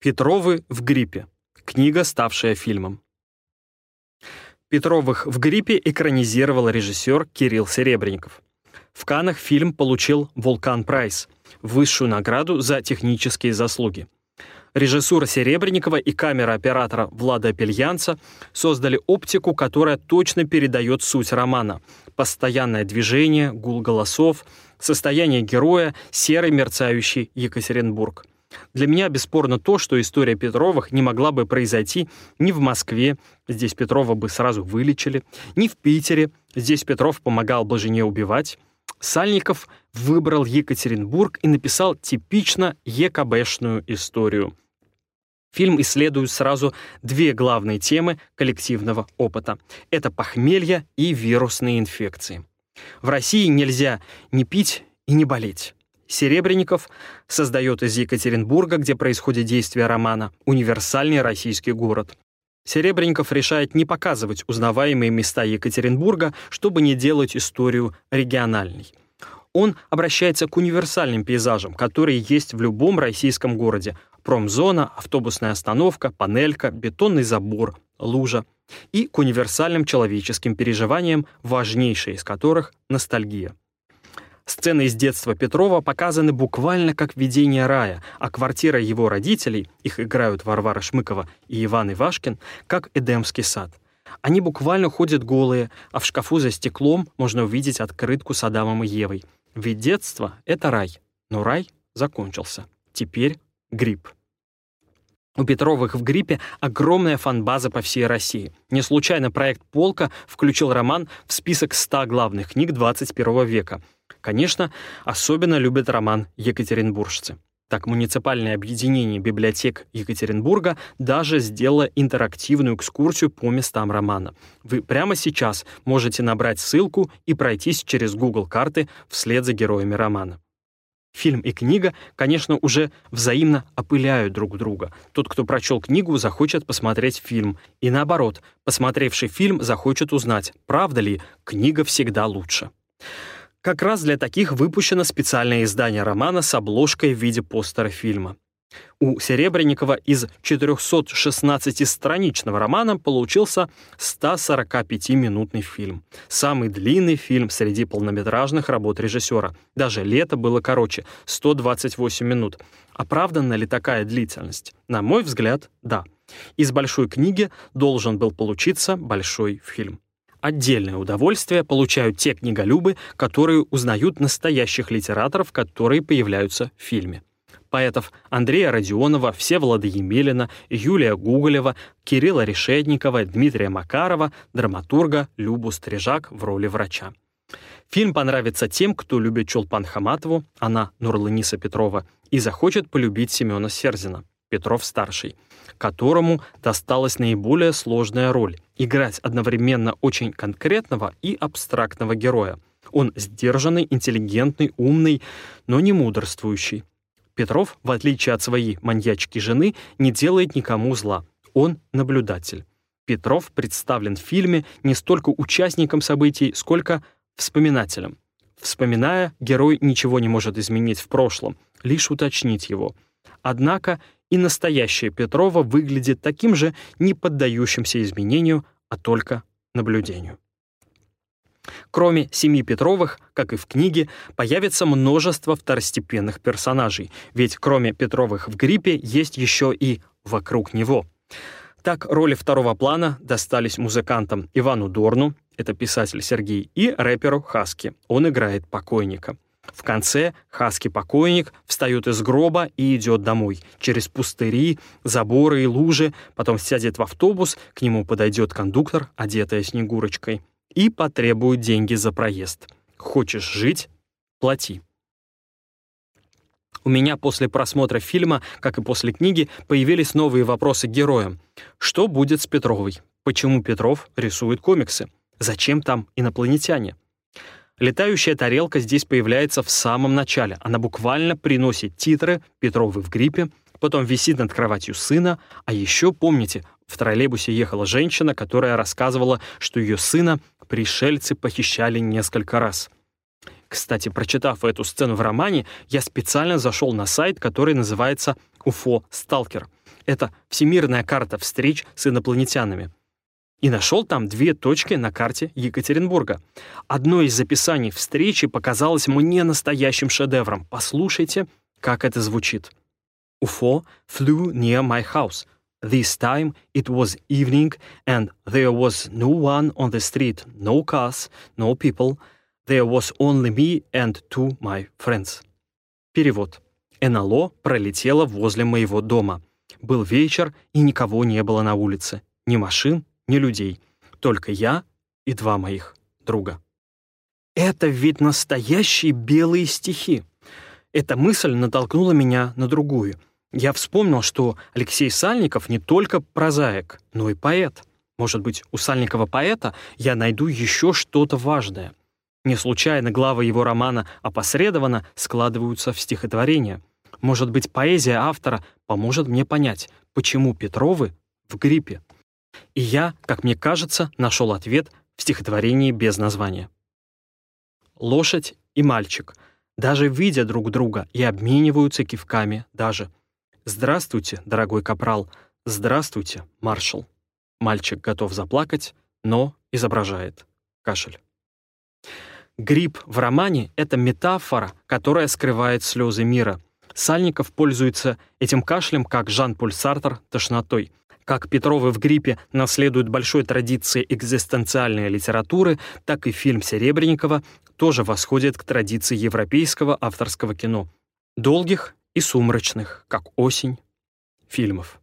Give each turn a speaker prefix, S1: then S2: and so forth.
S1: Петровы в гриппе. Книга, ставшая фильмом. Петровых в гриппе экранизировал режиссер Кирилл Серебренников. В Каннах фильм получил «Вулкан Прайс» — высшую награду за технические заслуги. Режиссура Серебренникова и камера оператора Влада Пельянца создали оптику, которая точно передает суть романа. Постоянное движение, гул голосов, состояние героя, серый мерцающий Екатеринбург — для меня бесспорно то, что история Петровых не могла бы произойти ни в Москве, здесь Петрова бы сразу вылечили, ни в Питере, здесь Петров помогал бы жене убивать. Сальников выбрал Екатеринбург и написал типично ЕКБшную историю. Фильм исследует сразу две главные темы коллективного опыта. Это похмелье и вирусные инфекции. В России нельзя не пить и не болеть. Серебренников создает из Екатеринбурга, где происходит действие романа, универсальный российский город. Серебренников решает не показывать узнаваемые места Екатеринбурга, чтобы не делать историю региональной. Он обращается к универсальным пейзажам, которые есть в любом российском городе. Промзона, автобусная остановка, панелька, бетонный забор, лужа. И к универсальным человеческим переживаниям, важнейшее из которых — ностальгия. Сцены из детства Петрова показаны буквально как видение рая, а квартира его родителей, их играют Варвара Шмыкова и Иван Ивашкин, как Эдемский сад. Они буквально ходят голые, а в шкафу за стеклом можно увидеть открытку с Адамом и Евой. Ведь детство — это рай, но рай закончился. Теперь грипп. У Петровых в гриппе огромная фанбаза по всей России. Не случайно проект «Полка» включил роман в список 100 главных книг 21 века — Конечно, особенно любят роман «Екатеринбуржцы». Так, муниципальное объединение библиотек Екатеринбурга даже сделало интерактивную экскурсию по местам романа. Вы прямо сейчас можете набрать ссылку и пройтись через Google карты вслед за героями романа. Фильм и книга, конечно, уже взаимно опыляют друг друга. Тот, кто прочел книгу, захочет посмотреть фильм. И наоборот, посмотревший фильм захочет узнать, правда ли книга всегда лучше. Как раз для таких выпущено специальное издание романа с обложкой в виде постера фильма. У Серебренникова из 416-страничного романа получился 145-минутный фильм. Самый длинный фильм среди полнометражных работ режиссера. Даже «Лето» было короче — 128 минут. Оправдана ли такая длительность? На мой взгляд, да. Из большой книги должен был получиться большой фильм. Отдельное удовольствие получают те книголюбы, которые узнают настоящих литераторов, которые появляются в фильме. Поэтов Андрея Родионова, Всеволода Емелина, Юлия Гуголева, Кирилла Решетникова, Дмитрия Макарова, драматурга Любу Стрижак в роли врача. Фильм понравится тем, кто любит Чулпан Хаматову, она Нурланиса Петрова, и захочет полюбить Семена Серзина, Петров-старший — которому досталась наиболее сложная роль — играть одновременно очень конкретного и абстрактного героя. Он сдержанный, интеллигентный, умный, но не мудрствующий. Петров, в отличие от своей маньячки жены, не делает никому зла. Он наблюдатель. Петров представлен в фильме не столько участником событий, сколько вспоминателем. Вспоминая, герой ничего не может изменить в прошлом, лишь уточнить его. Однако и настоящая Петрова выглядит таким же не поддающимся изменению, а только наблюдению. Кроме семи Петровых, как и в книге, появится множество второстепенных персонажей, ведь кроме Петровых в гриппе есть еще и вокруг него. Так роли второго плана достались музыкантам Ивану Дорну, это писатель Сергей, и рэперу Хаски, он играет покойника. В конце Хаски-покойник встает из гроба и идет домой. Через пустыри, заборы и лужи, потом сядет в автобус, к нему подойдет кондуктор, одетая Снегурочкой, и потребует деньги за проезд. Хочешь жить — плати. У меня после просмотра фильма, как и после книги, появились новые вопросы героям. Что будет с Петровой? Почему Петров рисует комиксы? Зачем там инопланетяне? Летающая тарелка здесь появляется в самом начале. Она буквально приносит титры «Петровы в гриппе», потом висит над кроватью сына, а еще, помните, в троллейбусе ехала женщина, которая рассказывала, что ее сына пришельцы похищали несколько раз. Кстати, прочитав эту сцену в романе, я специально зашел на сайт, который называется УФО «Сталкер». Это всемирная карта встреч с инопланетянами. И нашел там две точки на карте Екатеринбурга. Одно из записаний встречи показалось мне настоящим шедевром. Послушайте, как это звучит. UFO flew near my house. This time it was evening and there was no one on the street, no cars, no people. There was only me and two my friends. Перевод. НЛО пролетело возле моего дома. Был вечер, и никого не было на улице. Ни машин, ни людей. Только я и два моих друга. Это ведь настоящие белые стихи. Эта мысль натолкнула меня на другую. Я вспомнил, что Алексей Сальников не только прозаик, но и поэт. Может быть, у Сальникова поэта я найду еще что-то важное. Не случайно главы его романа опосредованно складываются в стихотворение. Может быть, поэзия автора поможет мне понять, почему Петровы в гриппе. И я, как мне кажется, нашел ответ в стихотворении без названия. Лошадь и мальчик, даже видя друг друга и обмениваются кивками даже. «Здравствуйте, дорогой капрал! Здравствуйте, маршал!» Мальчик готов заплакать, но изображает кашель. Грипп в романе — это метафора, которая скрывает слезы мира. Сальников пользуется этим кашлем, как Жан-Поль Сартер — тошнотой. Как Петровы в гриппе наследуют большой традиции экзистенциальной литературы, так и фильм Серебренникова тоже восходит к традиции европейского авторского кино. Долгих и сумрачных, как осень, фильмов.